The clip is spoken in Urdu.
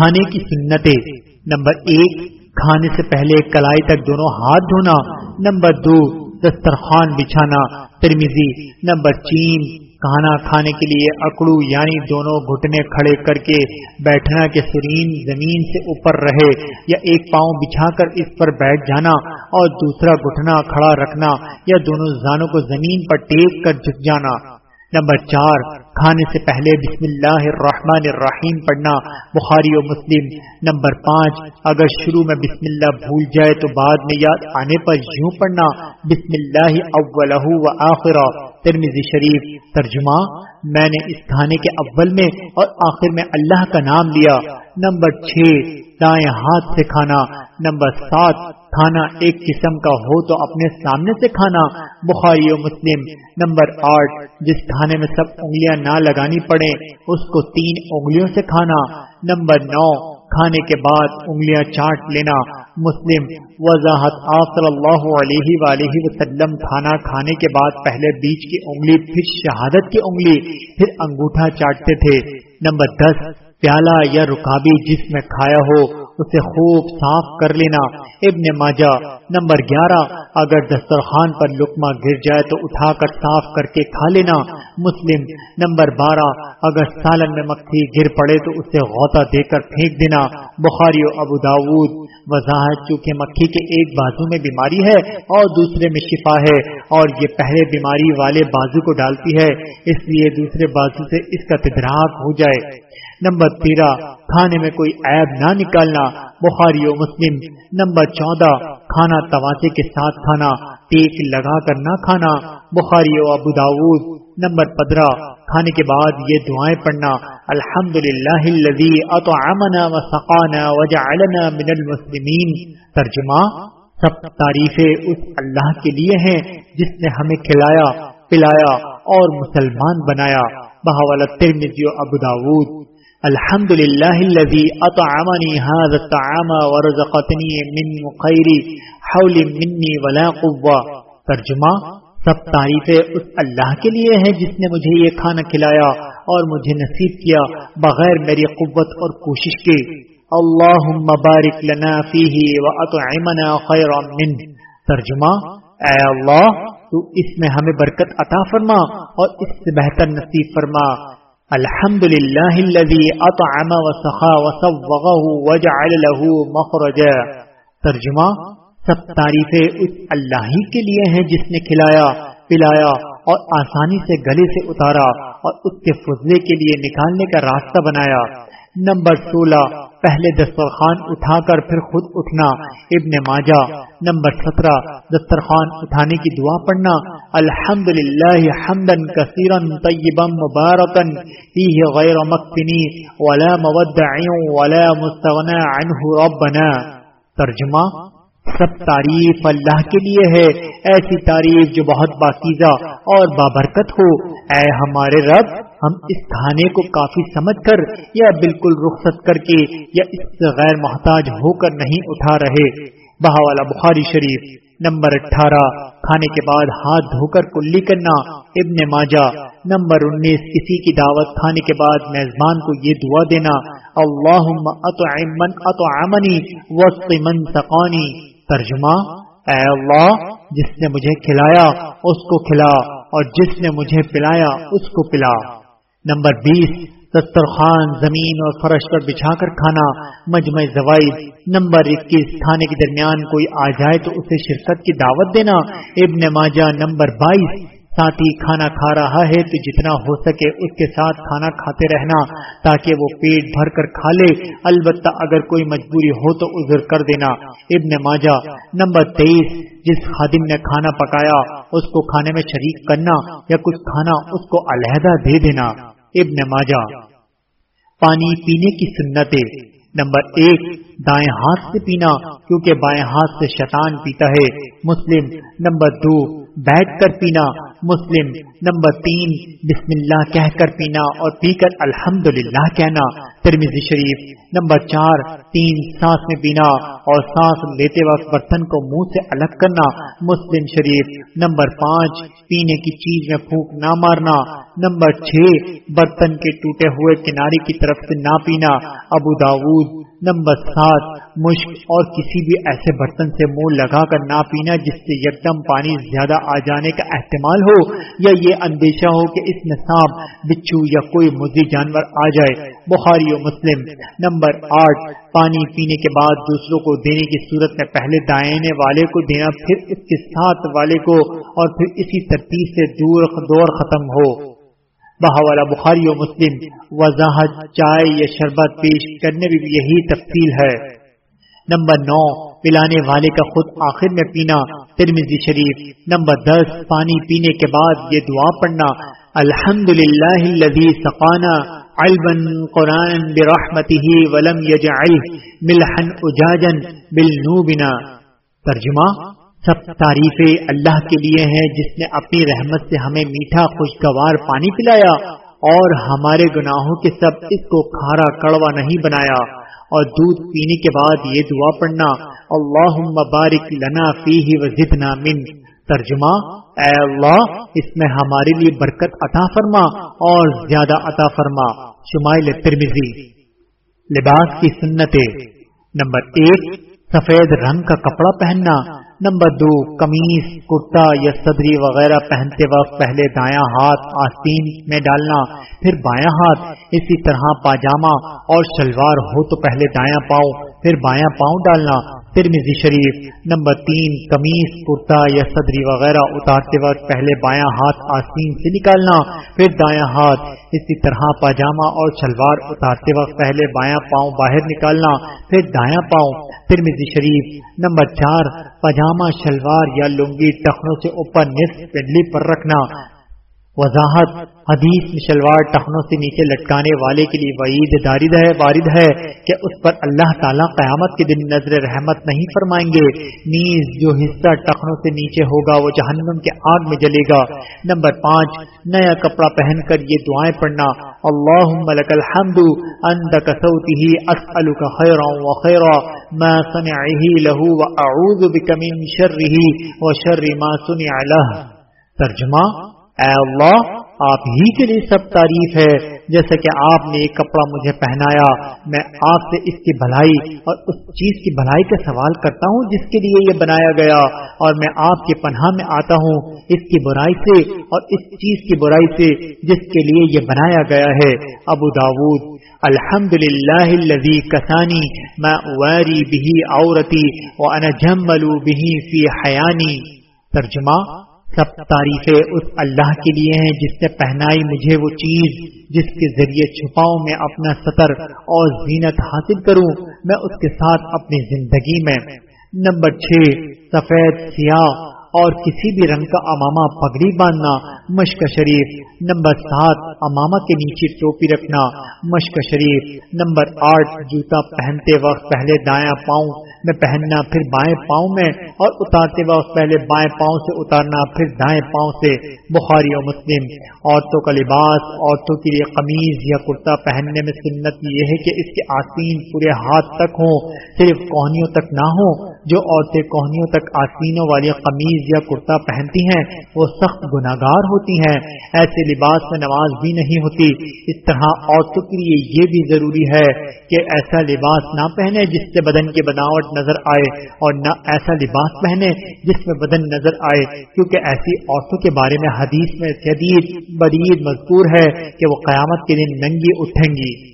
کھانے کی سنتیں۔ نمبر ایک، کھانے سے پہلے کلائی تک دونوں ہاتھ دھونا۔ نمبر دو، دسترخوان بچھانا۔ ترمیزی نمبر تین، کھانا کھانے کے لیے اکڑو یعنی دونوں گھٹنے کھڑے کر کے بیٹھنا کے سرین زمین سے اوپر رہے یا ایک پاؤں بچھا کر اس پر بیٹھ جانا اور دوسرا گھٹنا کھڑا رکھنا یا دونوں زانوں کو زمین پر ٹیک کر جھک جانا۔ نمبر چار، کھانے سے پہلے بسم اللہ الرحمن الرحیم پڑھنا، بخاری و مسلم۔ نمبر پانچ، اگر شروع میں بسم اللہ بھول جائے تو بعد میں یاد آنے پر یوں پڑھنا، بسم اللہ اولہ و آخر۔ ترمیزی شریف۔ ترجمہ، میں نے اس کھانے کے اول میں اور آخر میں اللہ کا نام لیا۔ نمبر چھ دائیں ہاتھ سے کھانا، نمبر سات، کھانا ایک قسم کا ہو تو اپنے سامنے سے کھانا، بخاری و مسلم۔ نمبر آٹھ، جس کھانے میں سب انگلیاں نہ لگانی پڑے اس کو تین انگلیوں سے کھانا۔ نمبر نو، کھانے کے بعد انگلیاں چاٹ لینا۔ مسلم، وضاحت آپ صلی اللہ علیہ وآلہ وسلم کھانا کھانے کے بعد پہلے بیچ کی انگلی، پھر شہادت کی انگلی، پھر انگوٹھا چاٹتے تھے۔ نمبر دس پیالہ یا رکابی جس میں کھایا ہو اسے خوب صاف کر لینا۔ ابن ماجہ نمبر گیارہ، اگر دسترخوان پر لکما گر جائے تو اٹھا کر صاف کر کے کھا لینا۔ مسلم نمبر بارہ، اگر سالن میں مکھی گر پڑے تو اسے غوطہ دے کر پھینک دینا۔ بخاری و ابو داود، وضاحت چونکہ مکھی کے ایک بازو میں بیماری ہے اور دوسرے میں شفا ہے اور یہ پہلے بیماری والے بازو کو ڈالتی ہے، اس لیے دوسرے بازو سے اس کا تدراک ہو جائے۔ نمبر تیرہ کھانے میں کوئی عیب نہ نکالنا، بخاری و مسلم، نمبر چودہ، کھانا توازے کے ساتھ کھانا ٹیک لگا کر نہ کھانا، بخاری و ابو داود، نمبر پندرہ، کھانے کے بعد یہ دعائیں پڑھنا الحمد للہ و وجعلنا من المسلمین۔ ترجمہ، سب تعریفیں اس اللہ کے لیے ہیں جس نے ہمیں کھلایا، پلایا اور مسلمان بنایا۔ بہاول ترمزی و ابو داود۔ الحمد للہ الذي اطعمني هذا الطعام ورزقتني من خير حول مني ولا قوه ترجمہ، سب تعریفیں اس اللہ کے لیے ہیں جس نے مجھے یہ کھانا کھلایا اور مجھے نصیب کیا بغیر میری قوت اور کوشش کے۔ اللهم بارك لنا فيه واطعمنا خيرا منه ترجمہ، اے اللہ، تو اس میں ہمیں برکت عطا فرما اور اس سے بہتر نصیب فرما۔ الحمد للہ الذي اطعم وسخا وصوغه وجعل له مخرجا. ترجمہ، سب تعریفیں اس اللہ ہی کے لیے ہیں جس نے کھلایا، پلایا اور آسانی سے گلے سے اتارا اور اس کے فضلے کے لیے نکالنے کا راستہ بنایا۔ نمبر سولہ، پہلے دسترخوان اٹھا کر پھر خود اٹھنا، ابن ماجہ، نمبر سترہ، دسترخوان اٹھانے کی دعا پڑھنا الحمد للہ حمدن کثیرن طیبا مبارکن فیہ غیر مکتنی ولا مودع ولا مستغنى عنہ ربنا۔ ترجمہ، سب تعریف اللہ کے لیے ہے، ایسی تعریف جو بہت باقیزہ اور بابرکت ہو۔ اے ہمارے رب ہم اس کھانے کو کافی سمجھ کر یا بالکل رخصت کر کے یا اس سے غیر محتاج ہو کر نہیں اٹھا رہے۔ بہاوالا بخاری شریف، نمبر اٹھارہ، کھانے کے بعد ہاتھ دھو کر کلی کرنا، ابن ماجہ، نمبر انیس، کسی کی دعوت کھانے کے بعد میزبان کو یہ دعا دینا اللہ اطعمنی وسط من سقانی۔ ترجمہ، اے اللہ، جس نے مجھے کھلایا، اس کو کھلا، اور جس نے مجھے پلایا، اس کو پلا۔ نمبر بیس، دسترخوان، زمین اور فرش پر بچھا کر کھانا، مجمع زوائد۔ نمبر اکیس، کھانے کے درمیان کوئی آ جائے تو اسے شرکت کی دعوت دینا۔ ابن ماجہ نمبر بائیس ساتھ ہی کھانا کھا رہا ہے تو جتنا ہو سکے اس کے ساتھ کھانا کھاتے رہنا تاکہ وہ پیٹ بھر کر کھا لے۔ البتہ اگر کوئی مجبوری ہو تو ازر کر دینا۔ ابن ماجہ نمبر تیئیس، جس خادم نے کھانا پکایا، اس کو کھانے میں شریک کرنا یا کچھ کھانا اس کو علیحدہ دے دینا۔ ابن ماجہ۔ پانی پینے کی سنتیں۔ نمبر ایک، دائیں ہاتھ سے پینا، کیونکہ بائیں ہاتھ سے شیطان پیتا ہے۔ مسلم، نمبر دو، بیٹھ کر پینا۔ مسلم، نمبر تین، بسم اللہ کہہ کر پینا اور پی کر الحمد کہنا۔ ترمیزی شریف، نمبر چار، تین، سانس میں پینا اور سانس لیتے وقت برتن کو منہ سے الگ کرنا۔ مسلم شریف، نمبر پانچ، پینے کی چیز میں پھونک نہ مارنا۔ نمبر چھ، برتن کے ٹوٹے ہوئے کنارے کی طرف سے نہ پینا۔ ابو داود، نمبر سات، مشک اور کسی بھی ایسے برتن سے منہ لگا کر نہ پینا جس سے یکدم پانی زیادہ آ جانے کا احتمال ہو۔ یا یہ اندیشہ ہو کہ اس میں سانپ بچھو یا کوئی مزی جانور آ جائے۔ بخاری و مسلم، نمبر آٹھ، پانی پینے کے بعد دوسروں کو دینے کی صورت میں پہلے دائنے والے کو دینا، پھر اس کے ساتھ والے کو، اور پھر اسی ترتیب سے دور دور ختم ہو۔ بہاوالا بخاری و مسلم، وضاحت، چائے یا شربت پیش کرنے میں بھی یہی تفصیل ہے۔ نمبر نو پلانے والے کا خود آخر میں پینا ترمیزی شریف، نمبر دس، پانی پینے کے بعد یہ دعا پڑھنا الحمد للہ سقانا البن قرآن برحمته ولم يجعله ملحن اجاجن بالنوبنا۔ ترجمہ، سب تعریفیں اللہ کے لیے ہیں، جس نے اپنی رحمت سے ہمیں میٹھا خوشگوار پانی پلایا اور ہمارے گناہوں کے سب اس کو کھارا کڑوا نہیں بنایا۔ اور دودھ پینے کے بعد یہ دعا پڑھنا اللہ بارک لنا فی وزدنا من. ترجمہ، اے اللہ، اس میں ہمارے لیے برکت عطا فرما اور زیادہ عطا فرما. شمائل ترمیزی لباس کی سنتیں۔ نمبر ایک، سفید رنگ کا کپڑا پہننا۔ نمبر دو، قمیص، کرتا، یا صدری وغیرہ پہنتے وقت پہلے دایاں ہاتھ آستین میں ڈالنا، پھر بایاں ہاتھ اسی طرح پاجامہ اور شلوار ہو تو پہلے دایاں پاؤں، پھر بایاں پاؤں ڈالنا ترمیزی شریف، نمبر تین، قمیص، کرتا یا صدری وغیرہ، اتارتے وقت پہلے بایاں ہاتھ آستین سے نکالنا، پھر دایاں ہاتھ اسی طرح پاجامہ اور شلوار اتارتے وقت پہلے بایاں پاؤں باہر نکالنا، پھر دایاں پاؤں۔ ترمیزی شریف، نمبر چار، پاجامہ، شلوار یا لنگی ٹخنوں سے اوپر نصف پنڈلی پر رکھنا۔ وضاحت، حدیث میں شلوار ٹخنوں سے نیچے لٹکانے والے کے لیے وعید دارد ہے، وارد ہے کہ اس پر اللہ تعالیٰ قیامت کے دن نظر رحمت نہیں فرمائیں گے۔ نیز جو حصہ ٹخنوں سے نیچے ہوگا وہ جہنم کے آگ میں جلے گا۔ نمبر پانچ، نیا کپڑا پہن کر یہ دعائیں پڑھنا۔ اللہ ملک الحمد اند کسوتی اسألک خیرا و خیرا ما سنعه له و اعوذ بک من و شر ما سنع له ترجمہ اے اللہ، آپ ہی کے لیے سب تعریف ہے، جیسے کہ آپ نے ایک کپڑا مجھے پہنایا، میں آپ سے اس کی بھلائی اور اس چیز کی بھلائی کا سوال کرتا ہوں، جس کے لیے یہ بنایا گیا۔ اور میں آپ کے پناہ میں آتا ہوں، اس کی برائی سے اور اس چیز کی برائی سے، جس کے لیے یہ بنایا گیا ہے۔ ابو داود الحمد للہ کسانی میں ویری بھی عورتی اور انجملو بھی فی حیانی۔ ترجمہ سب تعریفیں اس اللہ کے لیے ہیں جس نے پہنائی مجھے وہ چیز جس کے ذریعے چھپاؤں میں اپنا سطر اور زینت حاصل کروں میں اس کے ساتھ اپنی زندگی میں۔ نمبر چھ، سفید، سیاہ اور کسی بھی رنگ کا اماما پگڑی باندھنا، مشق شریف۔ نمبر سات اماما کے نیچے ٹوپی رکھنا، مشق شریف۔ نمبر آٹھ، جوتا پہنتے وقت پہلے دایاں پاؤں میں پہننا پھر بائیں پاؤں میں اور اتارتے وقت پہلے بائیں پاؤں سے اتارنا پھر دائیں پاؤں سے بخاری اور مسلم عورتوں کا لباس، عورتوں کے لیے قمیض یا کرتا پہننے میں سنت یہ ہے کہ اس کے آسین پورے ہاتھ تک ہوں، صرف کوہنیوں تک نہ ہوں جو عورتیں کوہنیوں تک آسینوں والی قمیض یا کرتا پہنتی ہیں، وہ سخت گناگار ہوتی ہیں۔ ایسے لباس میں نماز بھی نہیں ہوتی۔ اس طرح عورتوں کے لیے یہ بھی ضروری ہے کہ ایسا لباس نہ پہنے جس سے بدن کی بناوٹ نظر آئے اور نہ ایسا لباس پہنے جس میں بدن نظر آئے۔ کیونکہ ایسی عورتوں کے بارے میں حدیث میں شدید، بدید مذکور ہے کہ وہ قیامت کے دن ننگی اٹھیں گی۔